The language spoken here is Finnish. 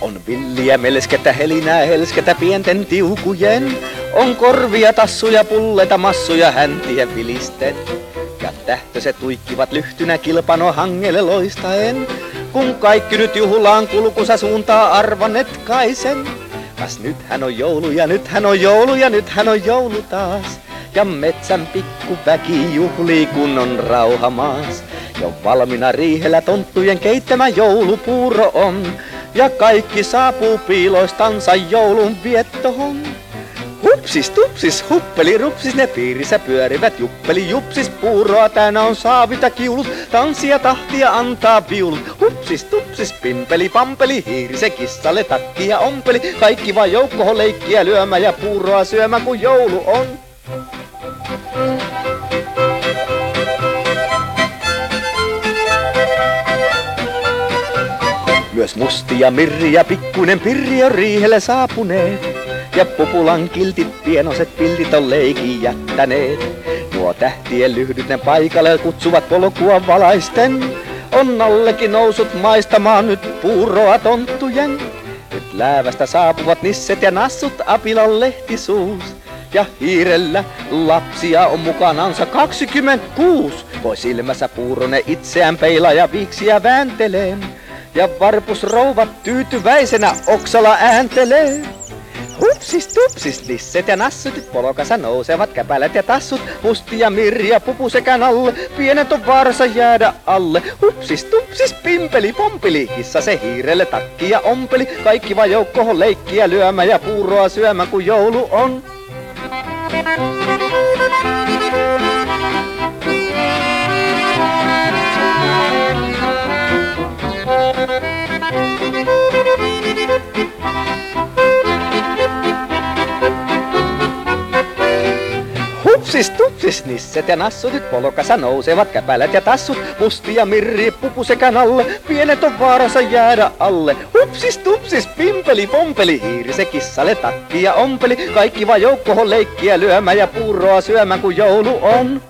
On villiä melskettä, helinää helsketä pienten tiukujen. On korvia, tassuja, pulleta, massuja, häntiä vilisten. Ja tähtöset tuikkivat lyhtynä kilpano hangelle loistaen. Kun kaikki nyt juhlaan kulkusa suuntaa arvannet kaisen. Kas nyt hän on joulu ja nyt hän on joulu ja nyt hän on joulu taas. Ja metsän pikku väki juhlii kun on rauha maas. Jo valmiina riihellä tonttujen keittämä joulupuuro on. Ja kaikki saapuu piiloistansa joulun viettohon. Hupsis, tupsis, huppeli, rupsis, ne piirissä pyörivät juppeli, jupsis, puuroa täynnä on saavita kiulut, tanssia tahtia antaa viulut. Hupsis, tupsis, pimpeli, pampeli, hiiri se kissalle takkia ompeli, kaikki vaan joukkoho leikkiä lyömä ja puuroa syömä kun joulu on. Myös mustia mirri ja pikkunen pirri on riihelle saapuneet. Ja pupulan kiltit pienoset piltit on leikin jättäneet. Nuo tähtien lyhdyt ne paikalle kutsuvat polkua valaisten. On allekin nousut maistamaan nyt puuroa tonttujen. Nyt läävästä saapuvat nisset ja nassut apilan lehtisuus. Ja hiirellä lapsia on mukanansa 26. Voi silmässä puurone itseään peilaa ja viiksiä vääntelee. Ja varpusrouvat tyytyväisenä oksala ääntelee. Hupsis tupsis, lisset ja nassut, polokassa nousevat käpälät ja tassut, mustia mirja pupu sekä alle, pienet on vaarassa jäädä alle. Hupsis tupsis, pimpeli pompeli, kissa se hiirelle takkia ompeli, kaikki vaan joukkohon leikkiä lyömä ja puuroa syömä kun joulu on. Thank you. Hupsis tupsis, nisset ja nassut nyt nousevat käpälät ja tassut, mustia mirri pupu sekä alle, pienet on vaarassa jäädä alle. Hupsis tupsis, pimpeli pompeli, hiiri se kissalle takkia ompeli, kaikki vaan joukkohon leikkiä lyömä ja puuroa syömä kun joulu on.